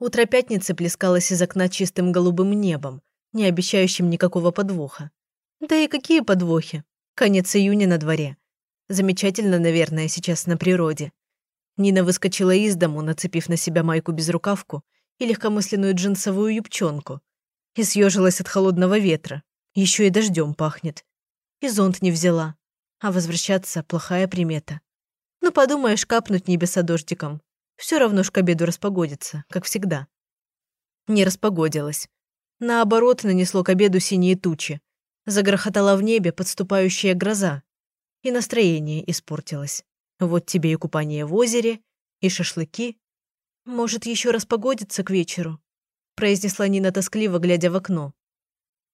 Утро пятницы плескалось из окна чистым голубым небом, не обещающим никакого подвоха. Да и какие подвохи? Конец июня на дворе. Замечательно, наверное, сейчас на природе. Нина выскочила из дому, нацепив на себя майку-безрукавку и легкомысленную джинсовую юбчонку. И съежилась от холодного ветра. Еще и дождем пахнет. И зонт не взяла. А возвращаться – плохая примета. Ну, подумаешь, капнуть небеса дождиком. Все равно ж к обеду распогодится, как всегда. Не распогодилось. Наоборот, нанесло к обеду синие тучи. Загрохотала в небе подступающая гроза. И настроение испортилось. Вот тебе и купание в озере, и шашлыки. Может, еще распогодится к вечеру? Произнесла Нина тоскливо, глядя в окно.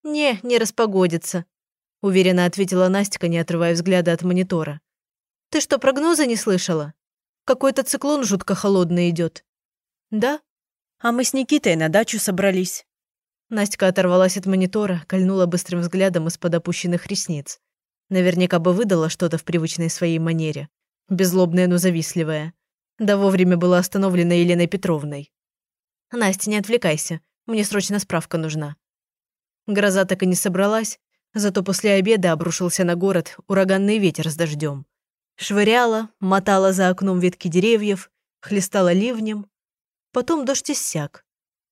«Не, не распогодится», – уверенно ответила Настя, не отрывая взгляда от монитора. «Ты что, прогноза не слышала? Какой-то циклон жутко холодный идет. «Да? А мы с Никитой на дачу собрались». Настя оторвалась от монитора, кольнула быстрым взглядом из-под опущенных ресниц. Наверняка бы выдала что-то в привычной своей манере. Безлобная, но завистливая. Да вовремя была остановлена Еленой Петровной. «Настя, не отвлекайся. Мне срочно справка нужна». Гроза так и не собралась, зато после обеда обрушился на город ураганный ветер с дождем. Швыряла, мотала за окном ветки деревьев, хлестала ливнем. Потом дождь иссяк.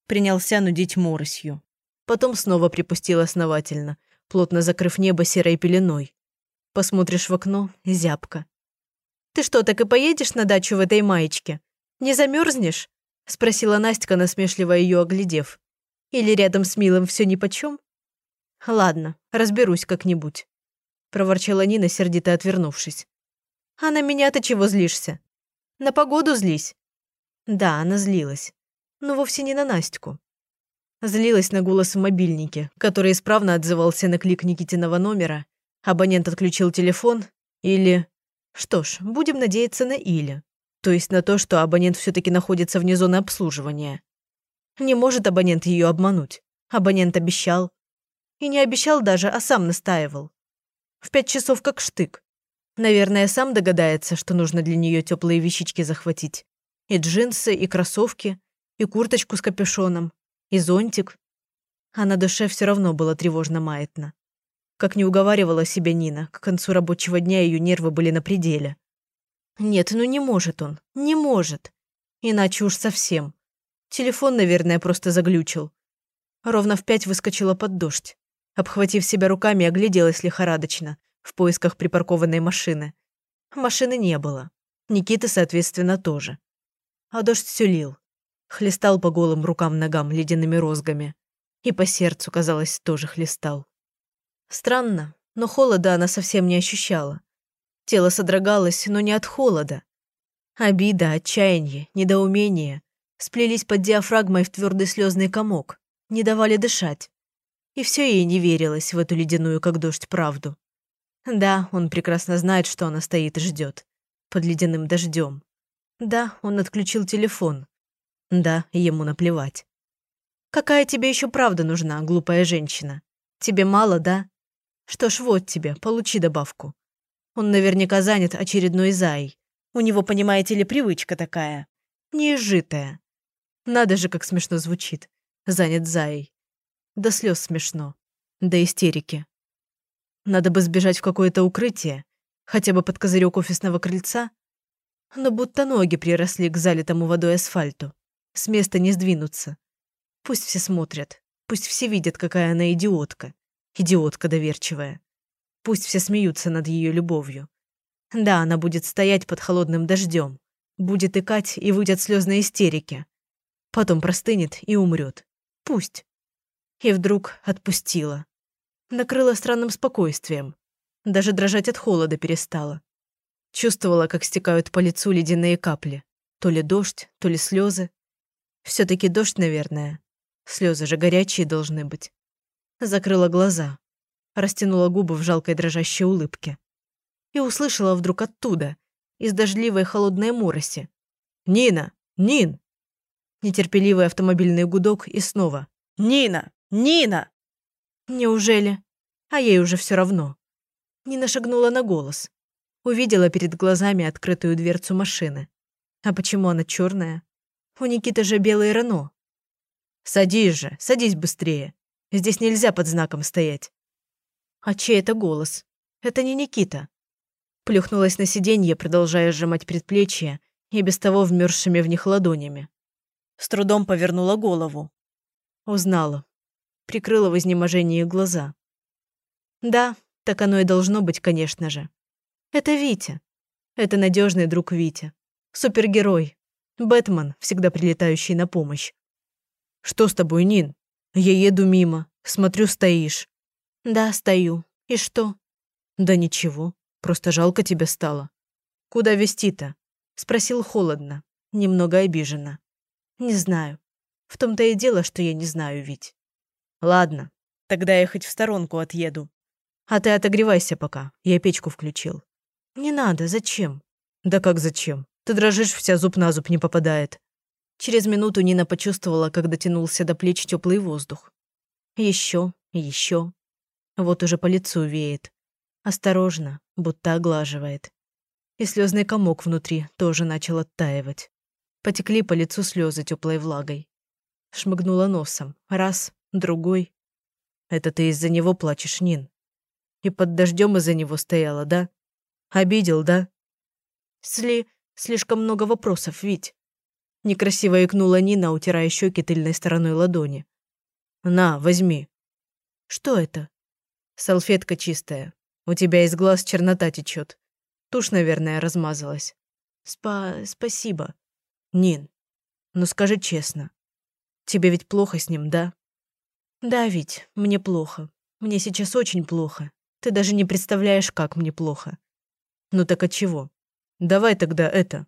Принялся нудить моросью. Потом снова припустил основательно, плотно закрыв небо серой пеленой. Посмотришь в окно – зябко. «Ты что, так и поедешь на дачу в этой маечке? Не замерзнешь? спросила Настя, насмешливо ее оглядев. «Или рядом с Милым все нипочем?» «Ладно, разберусь как-нибудь», – проворчала Нина, сердито отвернувшись. «А на меня-то чего злишься? На погоду злись?» Да, она злилась. Но вовсе не на Настю. Злилась на голос в мобильнике, который исправно отзывался на клик Никитиного номера. Абонент отключил телефон или... Что ж, будем надеяться на или. То есть на то, что абонент все таки находится вне зоны обслуживания. Не может абонент ее обмануть. Абонент обещал. И не обещал даже, а сам настаивал. В пять часов как штык. Наверное, сам догадается, что нужно для нее теплые вещички захватить. И джинсы, и кроссовки, и курточку с капюшоном, и зонтик. А на душе все равно было тревожно-маятно. Как не уговаривала себя Нина, к концу рабочего дня ее нервы были на пределе. Нет, ну не может он, не может. Иначе уж совсем. Телефон, наверное, просто заглючил. Ровно в пять выскочила под дождь. Обхватив себя руками, огляделась лихорадочно, в поисках припаркованной машины. Машины не было. Никиты, соответственно, тоже. А дождь все лил. Хлестал по голым рукам-ногам ледяными розгами. И по сердцу, казалось, тоже хлестал. Странно, но холода она совсем не ощущала. Тело содрогалось, но не от холода. Обида, отчаяние, недоумение сплелись под диафрагмой в твердый слезный комок, не давали дышать. И все ей не верилось в эту ледяную, как дождь, правду. Да, он прекрасно знает, что она стоит и ждет. Под ледяным дождем. Да, он отключил телефон. Да, ему наплевать. Какая тебе еще правда нужна, глупая женщина? Тебе мало, да? Что ж, вот тебе, получи добавку. Он наверняка занят очередной зай. У него, понимаете ли, привычка такая. Неизжитая. Надо же, как смешно звучит. Занят зай. До слез смешно. До истерики. Надо бы сбежать в какое-то укрытие, хотя бы под козырек офисного крыльца. Но будто ноги приросли к залитому водой асфальту. С места не сдвинуться. Пусть все смотрят. Пусть все видят, какая она идиотка. Идиотка доверчивая. Пусть все смеются над ее любовью. Да, она будет стоять под холодным дождем, будет икать и выть от слезной истерики. Потом простынет и умрет. Пусть. И вдруг отпустила. Накрыла странным спокойствием. Даже дрожать от холода перестала. Чувствовала, как стекают по лицу ледяные капли. То ли дождь, то ли слезы. все таки дождь, наверное. Слезы же горячие должны быть. Закрыла глаза растянула губы в жалкой дрожащей улыбке. И услышала вдруг оттуда, из дождливой холодной мороси. «Нина! Нин!» Нетерпеливый автомобильный гудок и снова. «Нина! Нина!» Неужели? А ей уже все равно. Нина шагнула на голос. Увидела перед глазами открытую дверцу машины. А почему она черная? У Никиты же белое Рено. Садись же, садись быстрее. Здесь нельзя под знаком стоять. А чей это голос? Это не Никита. Плюхнулась на сиденье, продолжая сжимать предплечья и без того вмерзшими в них ладонями. С трудом повернула голову. Узнала. Прикрыла в изнеможении глаза. Да, так оно и должно быть, конечно же. Это Витя. Это надежный друг Витя. Супергерой. Бэтмен, всегда прилетающий на помощь. «Что с тобой, Нин? Я еду мимо. Смотрю, стоишь». «Да, стою. И что?» «Да ничего. Просто жалко тебе стало». «Куда вести-то?» Спросил холодно, немного обиженно. «Не знаю. В том-то и дело, что я не знаю, ведь». «Ладно, тогда я хоть в сторонку отъеду. А ты отогревайся пока, я печку включил». «Не надо, зачем?» «Да как зачем? Ты дрожишь, вся зуб на зуб не попадает». Через минуту Нина почувствовала, как дотянулся до плеч теплый воздух. Еще, еще. Вот уже по лицу веет. Осторожно, будто оглаживает. И слезный комок внутри тоже начал оттаивать. Потекли по лицу слезы теплой влагой. Шмыгнула носом. Раз, другой. Это ты из-за него плачешь, Нин. И под дождем из-за него стояла, да? Обидел, да? Сли... Слишком много вопросов, Вить. Некрасиво икнула Нина, утирая щеки тыльной стороной ладони. «На, возьми». «Что это?» «Салфетка чистая. У тебя из глаз чернота течет. Тушь, наверное, размазалась». «Спа... спасибо». «Нин, ну скажи честно. Тебе ведь плохо с ним, да?» «Да, ведь мне плохо. Мне сейчас очень плохо. Ты даже не представляешь, как мне плохо». «Ну так от чего? Давай тогда это.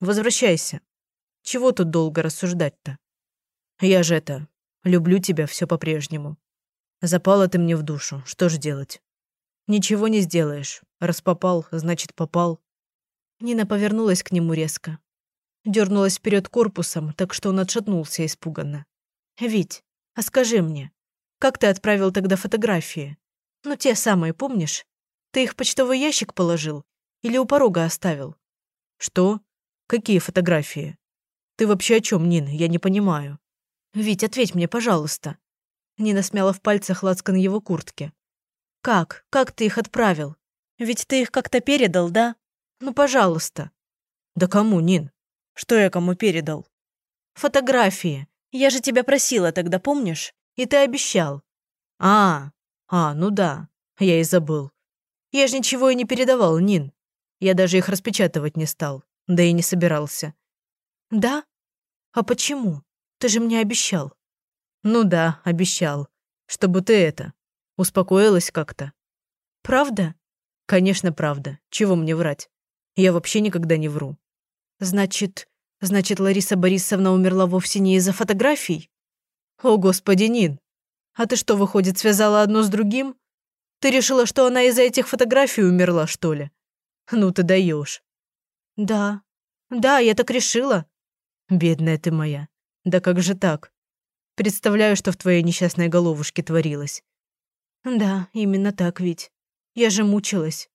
Возвращайся. Чего тут долго рассуждать-то? Я же это, люблю тебя все по-прежнему. Запала ты мне в душу, что ж делать? Ничего не сделаешь. Раз попал, значит попал. Нина повернулась к нему резко. Дернулась вперед корпусом, так что он отшатнулся испуганно. «Вить, а скажи мне, как ты отправил тогда фотографии? Ну, те самые, помнишь? Ты их в почтовый ящик положил? Или у порога оставил?» «Что? Какие фотографии?» Ты вообще о чем, Нина? Я не понимаю. Вить, ответь мне, пожалуйста. Нина смяла в пальцах лацкан его куртки. Как? Как ты их отправил? Ведь ты их как-то передал, да? Ну, пожалуйста. Да кому, Нин? Что я кому передал? Фотографии. Я же тебя просила тогда, помнишь? И ты обещал. А, а, ну да. Я и забыл. Я же ничего и не передавал, Нин. Я даже их распечатывать не стал. Да и не собирался. «Да? А почему? Ты же мне обещал». «Ну да, обещал. Чтобы ты это... Успокоилась как-то». «Правда?» «Конечно, правда. Чего мне врать? Я вообще никогда не вру». «Значит... Значит, Лариса Борисовна умерла вовсе не из-за фотографий?» «О, господи, Нин! А ты что, выходит, связала одно с другим? Ты решила, что она из-за этих фотографий умерла, что ли? Ну ты даешь. «Да. Да, я так решила. Бедная ты моя. Да как же так? Представляю, что в твоей несчастной головушке творилось. Да, именно так ведь. Я же мучилась.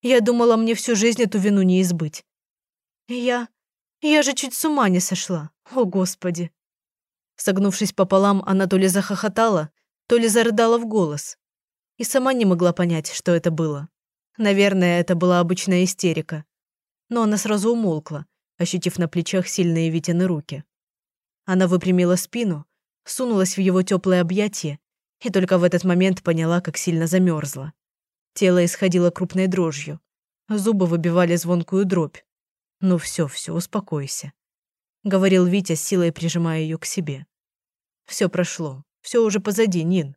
Я думала, мне всю жизнь эту вину не избыть. Я... Я же чуть с ума не сошла. О, Господи. Согнувшись пополам, она то ли захохотала, то ли зарыдала в голос. И сама не могла понять, что это было. Наверное, это была обычная истерика. Но она сразу умолкла, ощутив на плечах сильные Витины руки. Она выпрямила спину, сунулась в его теплое объятие и только в этот момент поняла, как сильно замерзла. Тело исходило крупной дрожью. Зубы выбивали звонкую дробь. «Ну все, все, успокойся», — говорил Витя, силой прижимая ее к себе. Все прошло, все уже позади, Нин.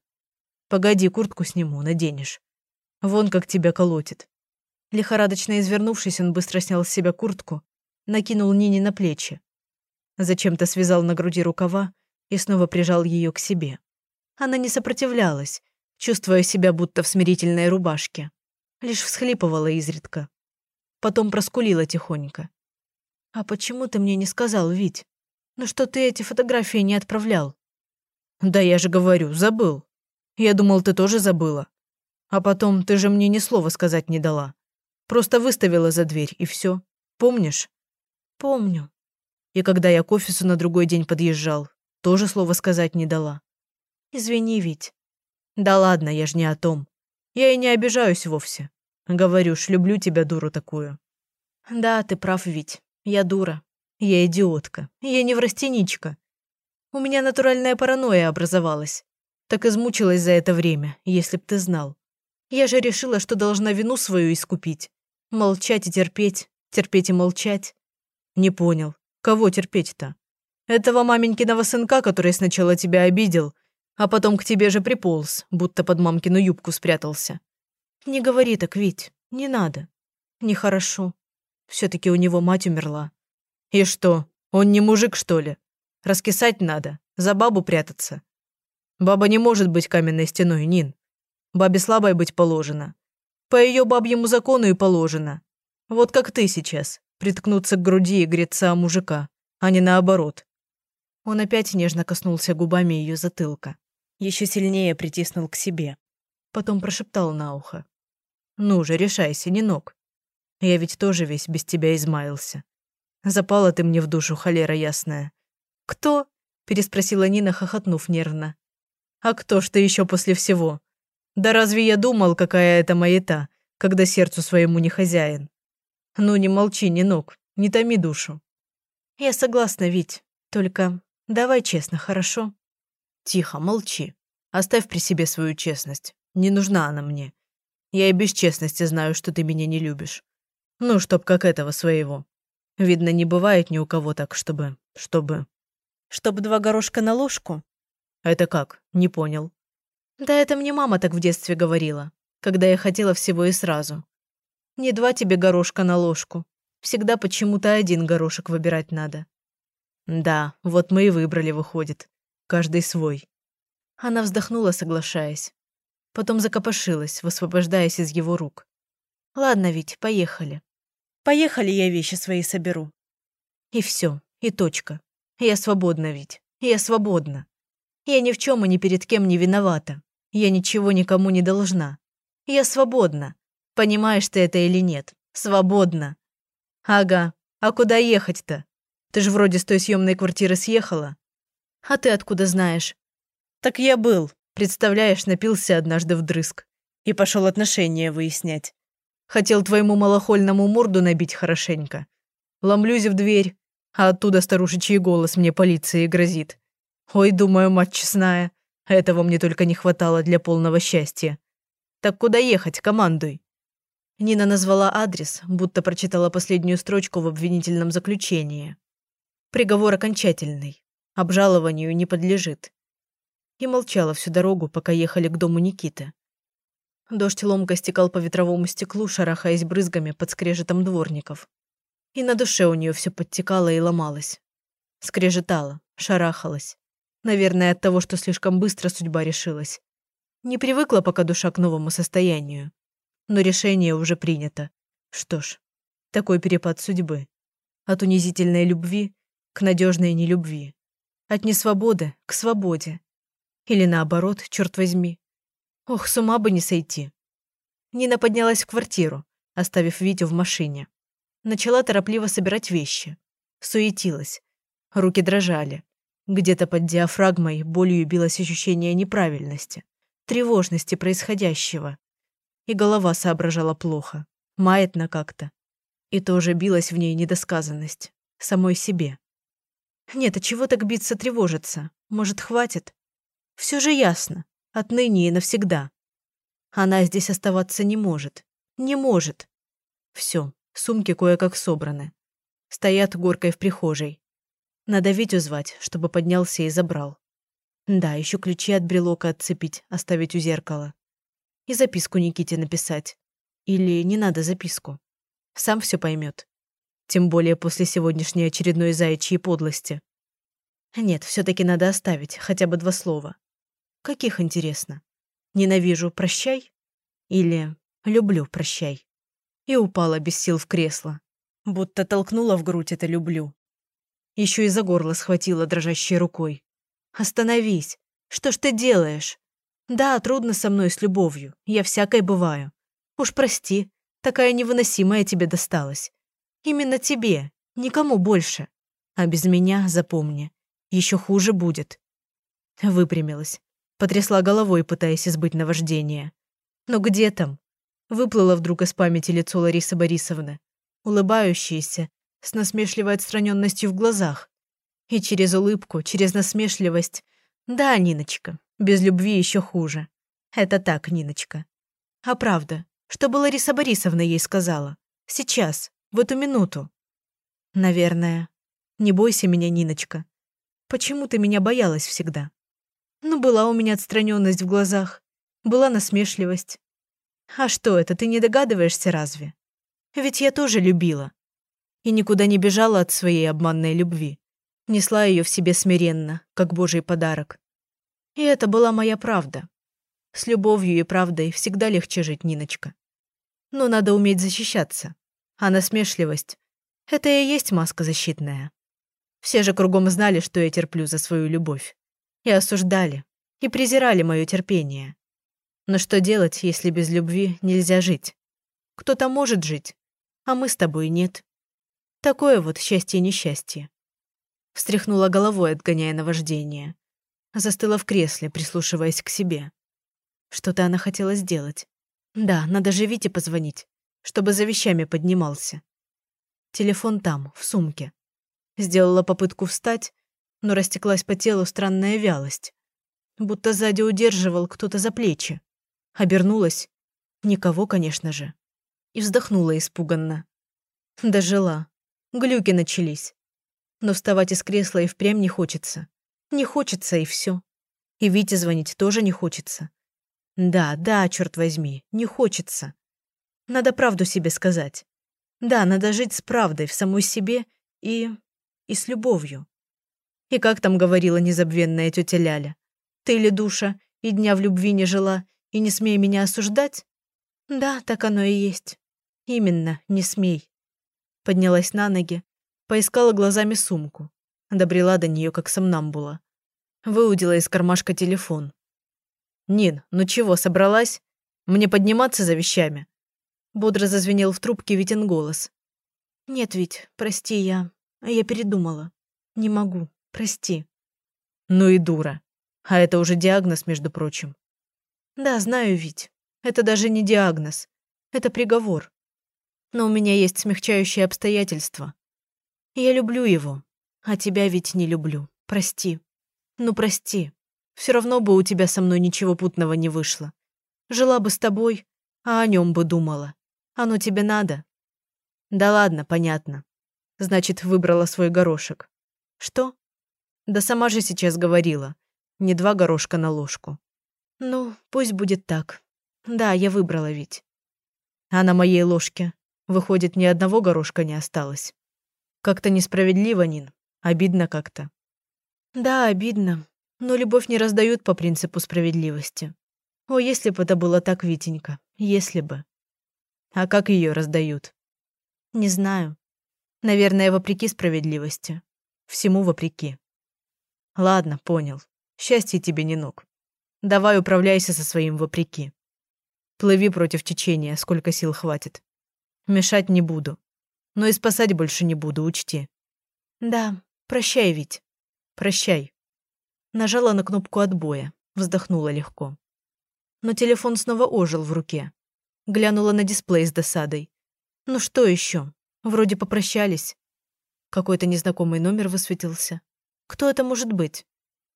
Погоди, куртку сниму, наденешь. Вон как тебя колотит». Лихорадочно извернувшись, он быстро снял с себя куртку накинул Нине на плечи. Зачем-то связал на груди рукава и снова прижал ее к себе. Она не сопротивлялась, чувствуя себя будто в смирительной рубашке. Лишь всхлипывала изредка. Потом проскулила тихонько. «А почему ты мне не сказал, Вить? Ну что ты эти фотографии не отправлял?» «Да я же говорю, забыл. Я думал, ты тоже забыла. А потом ты же мне ни слова сказать не дала. Просто выставила за дверь, и все. Помнишь?» Помню. И когда я к офису на другой день подъезжал, тоже слова сказать не дала. Извини, Вить. Да ладно, я ж не о том. Я и не обижаюсь вовсе. Говорю ж, люблю тебя, дуру такую. Да, ты прав, Вить. Я дура. Я идиотка. Я неврастеничка. У меня натуральная паранойя образовалась. Так измучилась за это время, если б ты знал. Я же решила, что должна вину свою искупить. Молчать и терпеть, терпеть и молчать. Не понял, кого терпеть-то? Этого маменькиного сынка, который сначала тебя обидел, а потом к тебе же приполз, будто под мамкину юбку спрятался. Не говори так, Вить, не надо. Нехорошо. все таки у него мать умерла. И что, он не мужик, что ли? Раскисать надо, за бабу прятаться. Баба не может быть каменной стеной, Нин. Бабе слабой быть положено. По ее бабьему закону и положено. Вот как ты сейчас, приткнуться к груди и греться о мужика, а не наоборот. Он опять нежно коснулся губами ее затылка. Еще сильнее притиснул к себе. Потом прошептал на ухо. «Ну же, решайся, не ног. Я ведь тоже весь без тебя измаялся. Запала ты мне в душу, холера ясная». «Кто?» – переспросила Нина, хохотнув нервно. А кто ж ты еще после всего? Да разве я думал, какая это маята, когда сердцу своему не хозяин? Ну не молчи, не ног, не томи душу. Я согласна, Вить, только давай честно, хорошо? Тихо, молчи. Оставь при себе свою честность. Не нужна она мне. Я и без честности знаю, что ты меня не любишь. Ну, чтоб как этого своего. Видно, не бывает ни у кого так, чтобы... чтобы... Чтоб два горошка на ложку? «Это как? Не понял». «Да это мне мама так в детстве говорила, когда я хотела всего и сразу. Не два тебе горошка на ложку. Всегда почему-то один горошек выбирать надо». «Да, вот мы и выбрали, выходит. Каждый свой». Она вздохнула, соглашаясь. Потом закопошилась, высвобождаясь из его рук. «Ладно, ведь, поехали. Поехали, я вещи свои соберу». И все, и точка. Я свободна ведь. Я свободна. Я ни в чем и ни перед кем не виновата. Я ничего никому не должна. Я свободна. Понимаешь ты это или нет? Свободна. Ага. А куда ехать-то? Ты же вроде с той съемной квартиры съехала. А ты откуда знаешь? Так я был. Представляешь, напился однажды вдрызг. И пошел отношения выяснять. Хотел твоему малохольному морду набить хорошенько. Ломлюсь в дверь, а оттуда старушечий голос мне полиции грозит. Ой, думаю, мать честная, этого мне только не хватало для полного счастья. Так куда ехать, командуй. Нина назвала адрес, будто прочитала последнюю строчку в обвинительном заключении. Приговор окончательный. Обжалованию не подлежит. И молчала всю дорогу, пока ехали к дому Никиты. Дождь ломко стекал по ветровому стеклу, шарахаясь брызгами под скрежетом дворников. И на душе у нее все подтекало и ломалось. Скрежетало, шарахалось. Наверное, от того, что слишком быстро судьба решилась. Не привыкла пока душа к новому состоянию. Но решение уже принято. Что ж, такой перепад судьбы. От унизительной любви к надежной нелюбви. От несвободы к свободе. Или наоборот, черт возьми. Ох, с ума бы не сойти. Нина поднялась в квартиру, оставив Витю в машине. Начала торопливо собирать вещи. Суетилась. Руки дрожали. Где-то под диафрагмой болью билось ощущение неправильности, тревожности происходящего. И голова соображала плохо, маятно как-то. И тоже билась в ней недосказанность. Самой себе. Нет, а чего так биться тревожиться? Может, хватит? Все же ясно. Отныне и навсегда. Она здесь оставаться не может. Не может. Все, сумки кое-как собраны. Стоят горкой в прихожей. Надо Витю звать, чтобы поднялся и забрал. Да, еще ключи от брелока отцепить, оставить у зеркала. И записку Никите написать. Или не надо записку. Сам все поймет. Тем более после сегодняшней очередной заячьей подлости. Нет, все таки надо оставить хотя бы два слова. Каких, интересно? Ненавижу, прощай? Или люблю, прощай? И упала без сил в кресло. Будто толкнула в грудь это «люблю». Еще и за горло схватила дрожащей рукой. «Остановись! Что ж ты делаешь? Да, трудно со мной с любовью, я всякой бываю. Уж прости, такая невыносимая тебе досталась. Именно тебе, никому больше. А без меня, запомни, Еще хуже будет. Выпрямилась. Потрясла головой, пытаясь избыть наваждение. Но где там? Выплыло вдруг из памяти лицо Ларисы Борисовны, улыбающееся, с насмешливой отстраненностью в глазах. И через улыбку, через насмешливость. Да, Ниночка, без любви еще хуже. Это так, Ниночка. А правда, что бы Лариса Борисовна ей сказала? Сейчас, в эту минуту. Наверное. Не бойся меня, Ниночка. Почему ты меня боялась всегда? Ну, была у меня отстраненность в глазах, была насмешливость. А что это, ты не догадываешься разве? Ведь я тоже любила. И никуда не бежала от своей обманной любви. Несла ее в себе смиренно, как божий подарок. И это была моя правда. С любовью и правдой всегда легче жить, Ниночка. Но надо уметь защищаться. А насмешливость — это и есть маска защитная. Все же кругом знали, что я терплю за свою любовь. И осуждали, и презирали мое терпение. Но что делать, если без любви нельзя жить? Кто-то может жить, а мы с тобой нет. Такое вот счастье и несчастье. Встряхнула головой, отгоняя наваждение. Застыла в кресле, прислушиваясь к себе. Что-то она хотела сделать. Да, надо же Вите позвонить, чтобы за вещами поднимался. Телефон там, в сумке. Сделала попытку встать, но растеклась по телу странная вялость. Будто сзади удерживал кто-то за плечи. Обернулась. Никого, конечно же. И вздохнула испуганно. Дожила. Глюки начались. Но вставать из кресла и впрямь не хочется. Не хочется, и все. И Вите звонить тоже не хочется. Да, да, черт возьми, не хочется. Надо правду себе сказать. Да, надо жить с правдой в самой себе и... и с любовью. И как там говорила незабвенная тетя Ляля? Ты ли, душа, и дня в любви не жила, и не смей меня осуждать? Да, так оно и есть. Именно, не смей. Поднялась на ноги, поискала глазами сумку. Добрела до нее, как сомнамбула. Выудила из кармашка телефон. «Нин, ну чего, собралась? Мне подниматься за вещами?» Бодро зазвенел в трубке Витин голос. «Нет, Вить, прости, я... Я передумала. Не могу, прости». «Ну и дура. А это уже диагноз, между прочим. Да, знаю ведь. Это даже не диагноз. Это приговор. Но у меня есть смягчающие обстоятельства. Я люблю его. А тебя ведь не люблю. Прости. Ну, прости. Все равно бы у тебя со мной ничего путного не вышло. Жила бы с тобой, а о нем бы думала. Оно тебе надо? Да ладно, понятно. Значит, выбрала свой горошек. Что? Да сама же сейчас говорила. Не два горошка на ложку. Ну, пусть будет так. Да, я выбрала ведь. А на моей ложке, выходит, ни одного горошка не осталось. Как-то несправедливо, Нин. Обидно как-то. Да, обидно. Но любовь не раздают по принципу справедливости. О, если бы это было так, Витенька, если бы. А как ее раздают? Не знаю. Наверное, вопреки справедливости. Всему вопреки. Ладно, понял. Счастье тебе не ног. Давай управляйся со своим вопреки. Плыви против течения, сколько сил хватит. Мешать не буду. Но и спасать больше не буду, учти. Да, прощай, ведь. Прощай. Нажала на кнопку отбоя, вздохнула легко. Но телефон снова ожил в руке. Глянула на дисплей с досадой. Ну что еще? Вроде попрощались. Какой-то незнакомый номер высветился. Кто это может быть?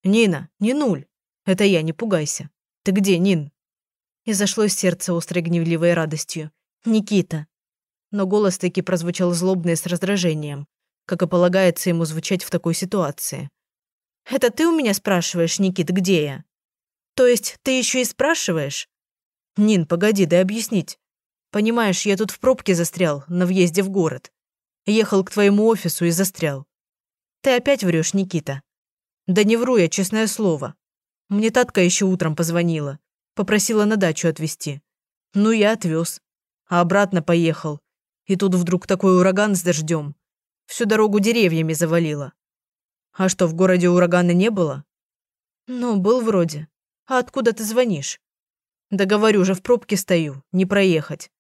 Нина, не нуль. Это я, не пугайся. Ты где, Нин?» И зашло сердце острой гневливой радостью. «Никита!» Но голос таки прозвучал злобно с раздражением, как и полагается ему звучать в такой ситуации. «Это ты у меня спрашиваешь, Никит, где я?» «То есть ты еще и спрашиваешь?» «Нин, погоди, дай объяснить. Понимаешь, я тут в пробке застрял на въезде в город. Ехал к твоему офису и застрял. Ты опять врешь, Никита?» «Да не вру я, честное слово. Мне Татка еще утром позвонила. Попросила на дачу отвезти. Ну, я отвез. А обратно поехал. И тут вдруг такой ураган с дождем. Всю дорогу деревьями завалило. А что, в городе урагана не было? Ну, был вроде. А откуда ты звонишь? Да говорю же, в пробке стою, не проехать.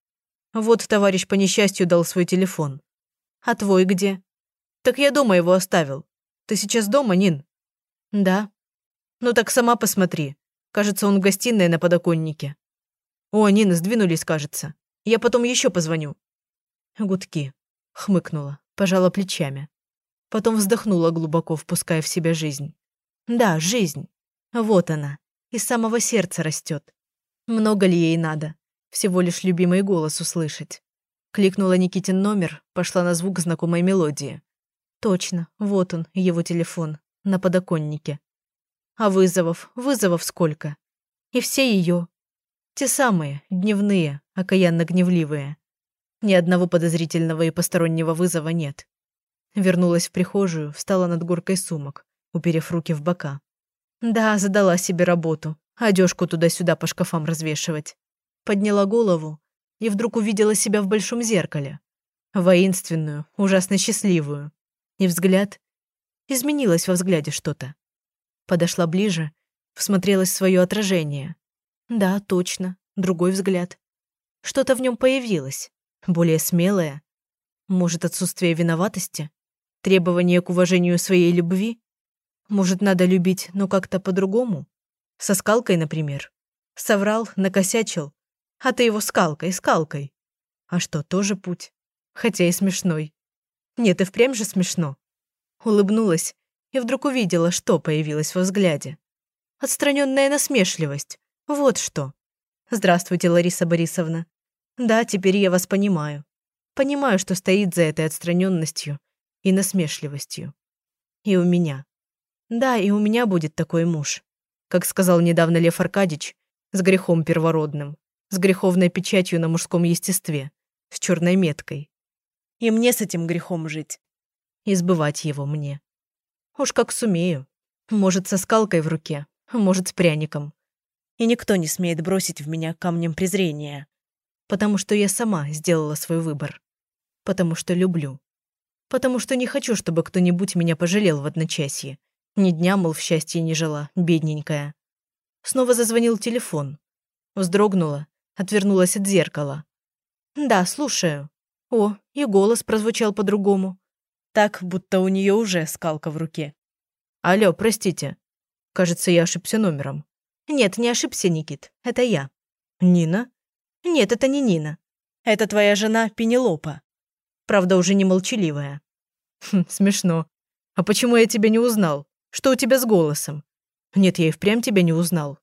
Вот товарищ по несчастью дал свой телефон. А твой где? Так я дома его оставил. Ты сейчас дома, Нин? Да. Ну так сама посмотри. Кажется, он в гостиной на подоконнике. О, Нина, сдвинулись, кажется. Я потом еще позвоню. Гудки. Хмыкнула, пожала плечами. Потом вздохнула глубоко, впуская в себя жизнь. Да, жизнь. Вот она. Из самого сердца растет. Много ли ей надо? Всего лишь любимый голос услышать. Кликнула Никитин номер, пошла на звук знакомой мелодии. Точно, вот он, его телефон, на подоконнике. А вызовов, вызовов сколько. И все ее. Те самые, дневные, окаянно-гневливые. Ни одного подозрительного и постороннего вызова нет. Вернулась в прихожую, встала над горкой сумок, уперев руки в бока. Да, задала себе работу. Одежку туда-сюда по шкафам развешивать. Подняла голову и вдруг увидела себя в большом зеркале. Воинственную, ужасно счастливую. И взгляд... Изменилось во взгляде что-то. Подошла ближе, всмотрелась в свое отражение. Да, точно, другой взгляд. Что-то в нем появилось, более смелое. Может, отсутствие виноватости? Требование к уважению своей любви? Может, надо любить, но как-то по-другому? Со скалкой, например. Соврал, накосячил. А ты его скалкой, скалкой. А что, тоже путь? Хотя и смешной. Нет, и впрямь же смешно. Улыбнулась и вдруг увидела, что появилось во взгляде. Отстраненная насмешливость. Вот что. Здравствуйте, Лариса Борисовна. Да, теперь я вас понимаю. Понимаю, что стоит за этой отстраненностью и насмешливостью. И у меня. Да, и у меня будет такой муж. Как сказал недавно Лев Аркадьевич, с грехом первородным, с греховной печатью на мужском естестве, с черной меткой. И мне с этим грехом жить. Избывать его мне. Уж как сумею. Может, со скалкой в руке, может, с пряником. И никто не смеет бросить в меня камнем презрения. Потому что я сама сделала свой выбор. Потому что люблю. Потому что не хочу, чтобы кто-нибудь меня пожалел в одночасье. Ни дня, мол, в счастье не жила, бедненькая. Снова зазвонил телефон. Вздрогнула, отвернулась от зеркала. «Да, слушаю». О, и голос прозвучал по-другому. Так, будто у нее уже скалка в руке. «Алло, простите. Кажется, я ошибся номером». «Нет, не ошибся, Никит. Это я». «Нина?» «Нет, это не Нина. Это твоя жена Пенелопа. Правда, уже не молчаливая». Хм, «Смешно. А почему я тебя не узнал? Что у тебя с голосом?» «Нет, я и впрямь тебя не узнал».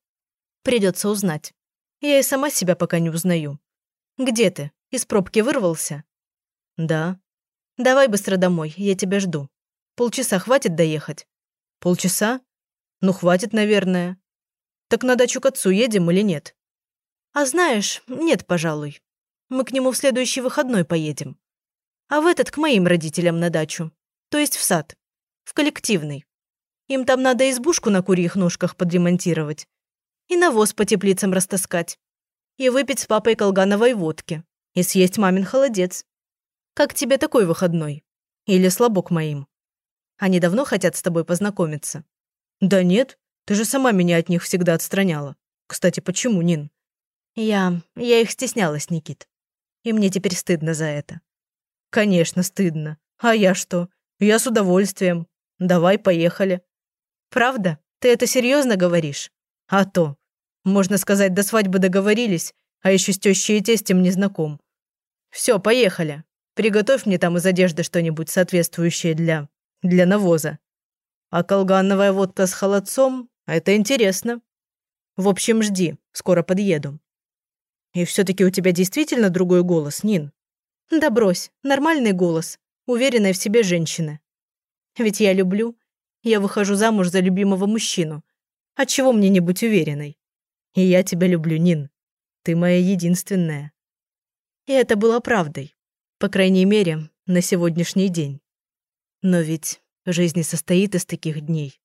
«Придется узнать. Я и сама себя пока не узнаю. Где ты? Из пробки вырвался?» «Да». «Давай быстро домой, я тебя жду. Полчаса хватит доехать?» «Полчаса? Ну, хватит, наверное. Так на дачу к отцу едем или нет?» «А знаешь, нет, пожалуй. Мы к нему в следующий выходной поедем. А в этот к моим родителям на дачу. То есть в сад. В коллективный. Им там надо избушку на курьих ножках подремонтировать. И навоз по теплицам растаскать. И выпить с папой колгановой водки. И съесть мамин холодец. Как тебе такой выходной? Или слабок моим? Они давно хотят с тобой познакомиться? Да нет, ты же сама меня от них всегда отстраняла. Кстати, почему, Нин? Я... я их стеснялась, Никит. И мне теперь стыдно за это. Конечно, стыдно. А я что? Я с удовольствием. Давай, поехали. Правда? Ты это серьезно говоришь? А то. Можно сказать, до свадьбы договорились, а еще с тещей и тестем не знаком. Все, поехали. Приготовь мне там из одежды что-нибудь соответствующее для... для навоза. А колгановая водка с холодцом – это интересно. В общем, жди, скоро подъеду. И все-таки у тебя действительно другой голос, Нин? Да брось, нормальный голос, уверенная в себе женщины. Ведь я люблю. Я выхожу замуж за любимого мужчину. Отчего мне не быть уверенной? И я тебя люблю, Нин. Ты моя единственная. И это было правдой. По крайней мере, на сегодняшний день. Но ведь жизнь состоит из таких дней.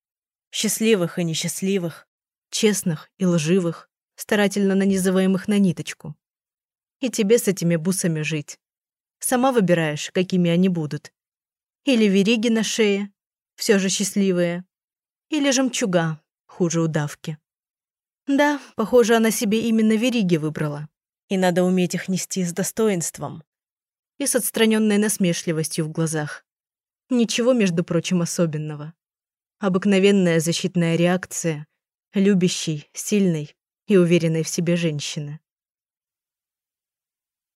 Счастливых и несчастливых, честных и лживых, старательно нанизываемых на ниточку. И тебе с этими бусами жить. Сама выбираешь, какими они будут. Или вериги на шее, все же счастливые. Или жемчуга, хуже удавки. Да, похоже, она себе именно вериги выбрала. И надо уметь их нести с достоинством и с отстраненной насмешливостью в глазах. Ничего, между прочим, особенного. Обыкновенная защитная реакция любящей, сильной и уверенной в себе женщины.